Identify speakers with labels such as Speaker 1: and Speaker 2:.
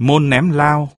Speaker 1: Môn ném lao.